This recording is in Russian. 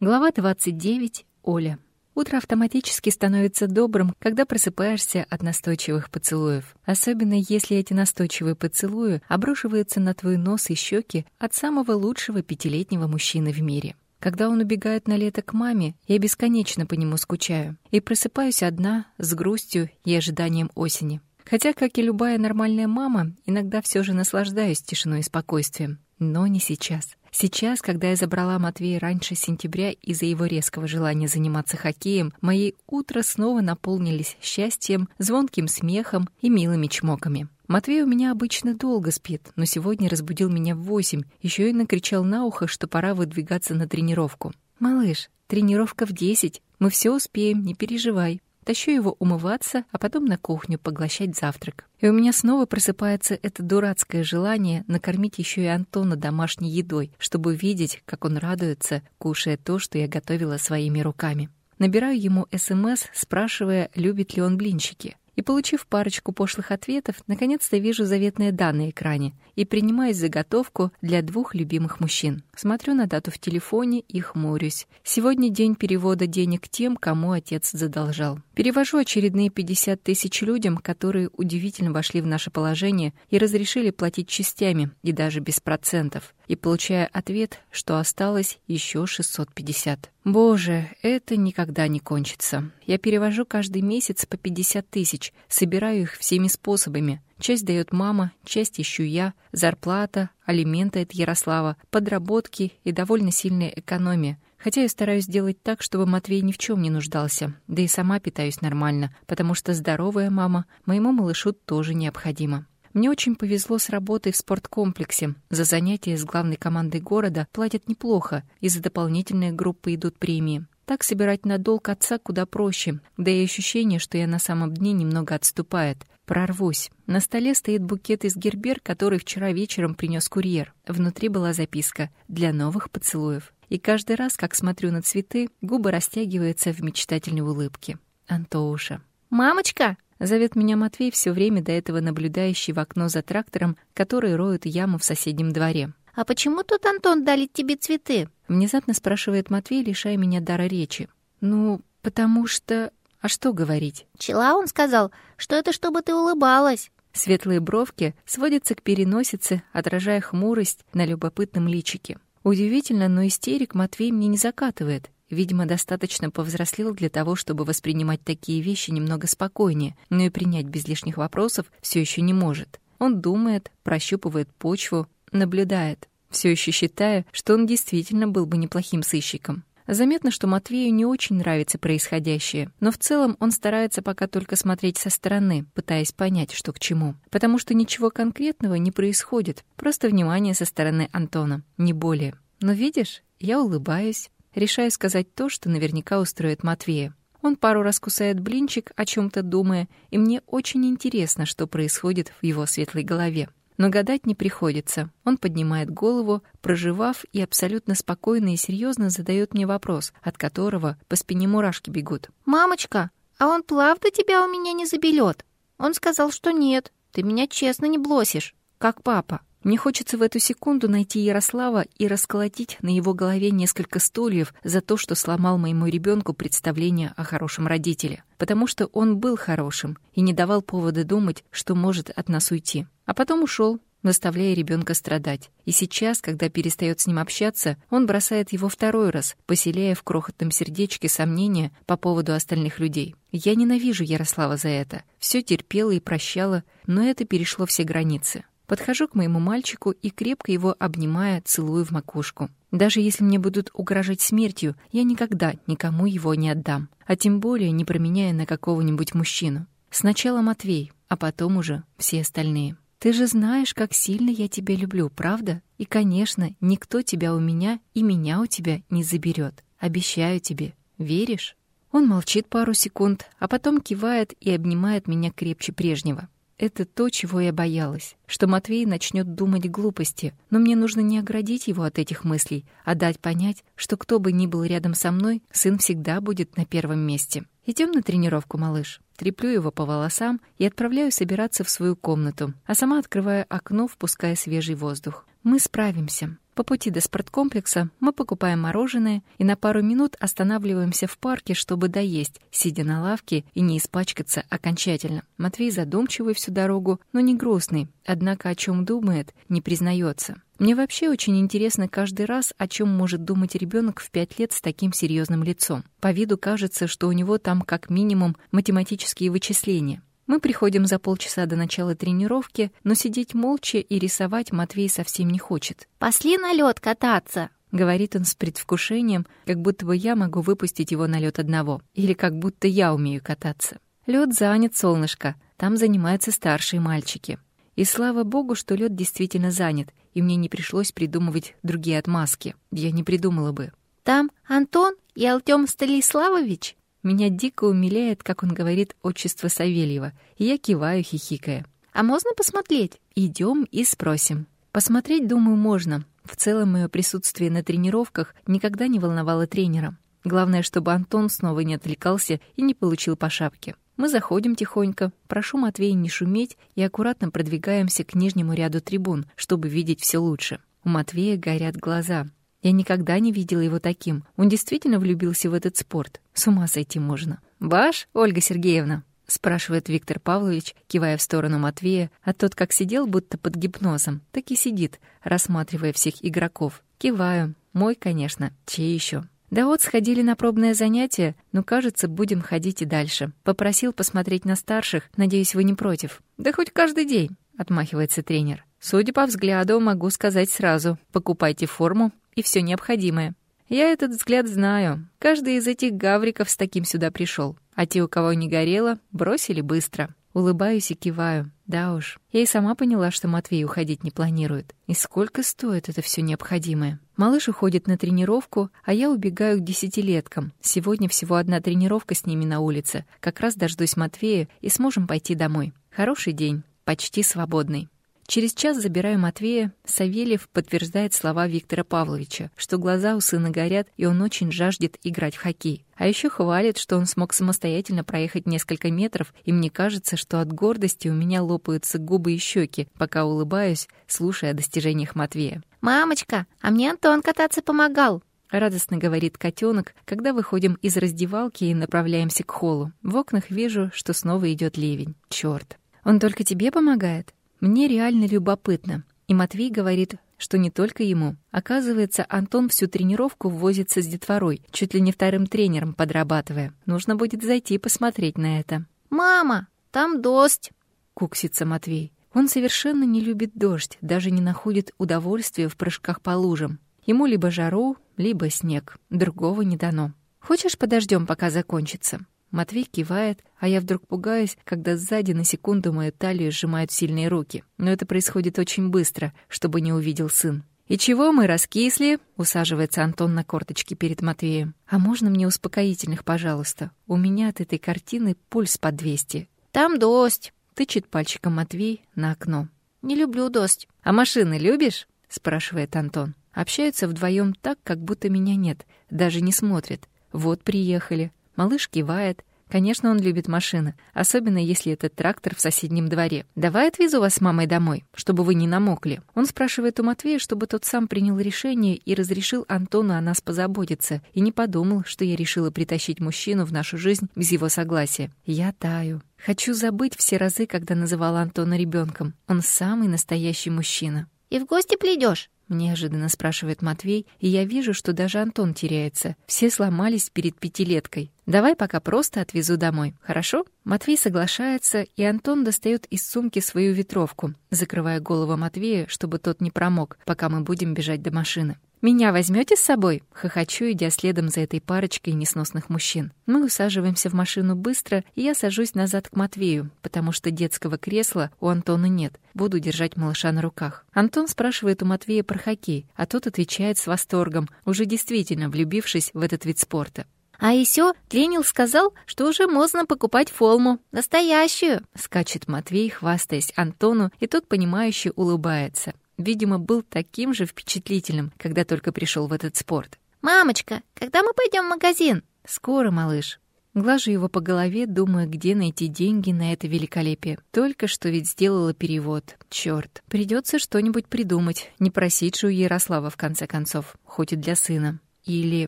Глава 29. Оля. Утро автоматически становится добрым, когда просыпаешься от настойчивых поцелуев. Особенно если эти настойчивые поцелуи обрушиваются на твой нос и щеки от самого лучшего пятилетнего мужчины в мире. Когда он убегает на лето к маме, я бесконечно по нему скучаю. И просыпаюсь одна, с грустью и ожиданием осени. Хотя, как и любая нормальная мама, иногда все же наслаждаюсь тишиной и спокойствием. Но не сейчас. Сейчас, когда я забрала Матвея раньше сентября из-за его резкого желания заниматься хоккеем, мои утра снова наполнились счастьем, звонким смехом и милыми чмоками. Матвей у меня обычно долго спит, но сегодня разбудил меня в восемь, еще и накричал на ухо, что пора выдвигаться на тренировку. «Малыш, тренировка в десять, мы все успеем, не переживай», Тащу его умываться, а потом на кухню поглощать завтрак. И у меня снова просыпается это дурацкое желание накормить еще и Антона домашней едой, чтобы видеть, как он радуется, кушая то, что я готовила своими руками. Набираю ему СМС, спрашивая, любит ли он блинчики. И, получив парочку пошлых ответов, наконец-то вижу заветные данные на экране и принимаюсь заготовку для двух любимых мужчин. Смотрю на дату в телефоне и хмурюсь. Сегодня день перевода денег тем, кому отец задолжал. Перевожу очередные 50 тысяч людям, которые удивительно вошли в наше положение и разрешили платить частями и даже без процентов и получая ответ, что осталось еще 650. Боже, это никогда не кончится. Я перевожу каждый месяц по 50 тысяч, собираю их всеми способами. Часть дает мама, часть ищу я, зарплата, алименты от Ярослава, подработки и довольно сильная экономия. Хотя я стараюсь сделать так, чтобы Матвей ни в чем не нуждался, да и сама питаюсь нормально, потому что здоровая мама моему малышу тоже необходима. Мне очень повезло с работой в спорткомплексе. За занятия с главной командой города платят неплохо, и за дополнительные группы идут премии. Так собирать на долг отца куда проще, да и ощущение, что я на самом дне немного отступает. Прорвусь. На столе стоит букет из гербер, который вчера вечером принес курьер. Внутри была записка «Для новых поцелуев». И каждый раз, как смотрю на цветы, губы растягиваются в мечтательной улыбке. Антоуша. «Мамочка!» Зовет меня Матвей, все время до этого наблюдающий в окно за трактором, который роет яму в соседнем дворе. «А почему тут Антон дарит тебе цветы?» Внезапно спрашивает Матвей, лишая меня дара речи. «Ну, потому что... А что говорить?» «Пчела, он сказал, что это чтобы ты улыбалась». Светлые бровки сводятся к переносице, отражая хмурость на любопытном личике. Удивительно, но истерик Матвей мне не закатывает. Видимо, достаточно повзрослел для того, чтобы воспринимать такие вещи немного спокойнее, но и принять без лишних вопросов все еще не может. Он думает, прощупывает почву, наблюдает, все еще считая, что он действительно был бы неплохим сыщиком. Заметно, что Матвею не очень нравится происходящее, но в целом он старается пока только смотреть со стороны, пытаясь понять, что к чему. Потому что ничего конкретного не происходит, просто внимание со стороны Антона, не более. Но видишь, я улыбаюсь, Решаю сказать то, что наверняка устроит Матвея. Он пару раз кусает блинчик, о чем то думая, и мне очень интересно, что происходит в его светлой голове. Но гадать не приходится. Он поднимает голову, проживав и абсолютно спокойно и серьезно задает мне вопрос, от которого по спине мурашки бегут. «Мамочка, а он правда тебя у меня не заберет? Он сказал, что нет. Ты меня честно не блосишь, как папа». Мне хочется в эту секунду найти Ярослава и расколотить на его голове несколько стульев за то, что сломал моему ребенку представление о хорошем родителе. Потому что он был хорошим и не давал повода думать, что может от нас уйти. А потом ушел, заставляя ребенка страдать. И сейчас, когда перестает с ним общаться, он бросает его второй раз, поселяя в крохотном сердечке сомнения по поводу остальных людей. Я ненавижу Ярослава за это. Все терпела и прощала, но это перешло все границы. Подхожу к моему мальчику и, крепко его обнимая, целую в макушку. Даже если мне будут угрожать смертью, я никогда никому его не отдам, а тем более не променяя на какого-нибудь мужчину. Сначала Матвей, а потом уже все остальные. Ты же знаешь, как сильно я тебя люблю, правда? И, конечно, никто тебя у меня и меня у тебя не заберет. Обещаю тебе. Веришь? Он молчит пару секунд, а потом кивает и обнимает меня крепче прежнего. Это то, чего я боялась, что Матвей начнет думать глупости, но мне нужно не оградить его от этих мыслей, а дать понять, что кто бы ни был рядом со мной, сын всегда будет на первом месте. Идем на тренировку, малыш. Треплю его по волосам и отправляю собираться в свою комнату, а сама открываю окно, впуская свежий воздух. Мы справимся. По пути до спорткомплекса мы покупаем мороженое и на пару минут останавливаемся в парке, чтобы доесть, сидя на лавке и не испачкаться окончательно. Матвей задумчивый всю дорогу, но не грустный, однако о чем думает, не признается. Мне вообще очень интересно каждый раз, о чем может думать ребенок в пять лет с таким серьезным лицом. По виду кажется, что у него там как минимум математические вычисления. Мы приходим за полчаса до начала тренировки, но сидеть молча и рисовать Матвей совсем не хочет. «Пошли на лед кататься!» — говорит он с предвкушением, как будто бы я могу выпустить его на лед одного, или как будто я умею кататься. Лед занят, солнышко, там занимаются старшие мальчики. И слава богу, что лед действительно занят, и мне не пришлось придумывать другие отмазки. Я не придумала бы. «Там Антон и Алтем Станиславович?» Меня дико умиляет, как он говорит отчество Савельева, и я киваю, хихикая. «А можно посмотреть?» Идем и спросим. Посмотреть, думаю, можно. В целом, мое присутствие на тренировках никогда не волновало тренера. Главное, чтобы Антон снова не отвлекался и не получил по шапке. Мы заходим тихонько, прошу Матвея не шуметь и аккуратно продвигаемся к нижнему ряду трибун, чтобы видеть все лучше. У Матвея горят глаза. Я никогда не видела его таким. Он действительно влюбился в этот спорт. С ума сойти можно. «Ваш, Ольга Сергеевна?» — спрашивает Виктор Павлович, кивая в сторону Матвея, а тот как сидел, будто под гипнозом, так и сидит, рассматривая всех игроков. Киваю. Мой, конечно. Чей еще? Да вот, сходили на пробное занятие, но, кажется, будем ходить и дальше. Попросил посмотреть на старших, надеюсь, вы не против. Да хоть каждый день, отмахивается тренер. Судя по взгляду, могу сказать сразу. Покупайте форму и все необходимое. Я этот взгляд знаю. Каждый из этих гавриков с таким сюда пришел, а те, у кого не горело, бросили быстро. Улыбаюсь и киваю. Да уж. Я и сама поняла, что Матвей уходить не планирует. И сколько стоит это все необходимое? Малыш уходит на тренировку, а я убегаю к десятилеткам. Сегодня всего одна тренировка с ними на улице. Как раз дождусь Матвея и сможем пойти домой. Хороший день. Почти свободный. Через час забираю Матвея. Савельев подтверждает слова Виктора Павловича, что глаза у сына горят, и он очень жаждет играть в хоккей. А еще хвалит, что он смог самостоятельно проехать несколько метров, и мне кажется, что от гордости у меня лопаются губы и щеки, пока улыбаюсь, слушая о достижениях Матвея. «Мамочка, а мне Антон кататься помогал!» — радостно говорит котенок, когда выходим из раздевалки и направляемся к холлу. В окнах вижу, что снова идет ливень. Черт! Он только тебе помогает? Мне реально любопытно. И Матвей говорит, что не только ему. Оказывается, Антон всю тренировку возится с детворой, чуть ли не вторым тренером подрабатывая. Нужно будет зайти посмотреть на это. «Мама, там дождь!» — куксится Матвей. Он совершенно не любит дождь, даже не находит удовольствия в прыжках по лужам. Ему либо жару, либо снег. Другого не дано. «Хочешь, подождем, пока закончится?» Матвей кивает, а я вдруг пугаюсь, когда сзади на секунду мою талию сжимают сильные руки. Но это происходит очень быстро, чтобы не увидел сын. «И чего мы раскисли?» — усаживается Антон на корточки перед Матвеем. «А можно мне успокоительных, пожалуйста? У меня от этой картины пульс под 200». «Там дождь!» — тычет пальчиком Матвей на окно. «Не люблю дождь». «А машины любишь?» — спрашивает Антон. Общаются вдвоем так, как будто меня нет, даже не смотрят. Вот приехали. Малыш кивает. Конечно, он любит машины, особенно если это трактор в соседнем дворе. «Давай отвезу вас с мамой домой, чтобы вы не намокли». Он спрашивает у Матвея, чтобы тот сам принял решение и разрешил Антону о нас позаботиться, и не подумал, что я решила притащить мужчину в нашу жизнь без его согласия. Я таю. Хочу забыть все разы, когда называла Антона ребенком. Он самый настоящий мужчина. «И в гости придешь? Неожиданно спрашивает Матвей, и я вижу, что даже Антон теряется. Все сломались перед пятилеткой. Давай пока просто отвезу домой, хорошо? Матвей соглашается, и Антон достает из сумки свою ветровку, закрывая голову Матвея, чтобы тот не промок, пока мы будем бежать до машины. «Меня возьмете с собой?» — хохочу, идя следом за этой парочкой несносных мужчин. Мы усаживаемся в машину быстро, и я сажусь назад к Матвею, потому что детского кресла у Антона нет. Буду держать малыша на руках. Антон спрашивает у Матвея про хоккей, а тот отвечает с восторгом, уже действительно влюбившись в этот вид спорта. «А еще Ленил сказал, что уже можно покупать форму. Настоящую!» Скачет Матвей, хвастаясь Антону, и тот, понимающе улыбается видимо, был таким же впечатлительным, когда только пришел в этот спорт. «Мамочка, когда мы пойдем в магазин?» «Скоро, малыш». Глажу его по голове, думая, где найти деньги на это великолепие. Только что ведь сделала перевод. Черт, придется что-нибудь придумать. Не просить же у Ярослава, в конце концов, хоть и для сына. Или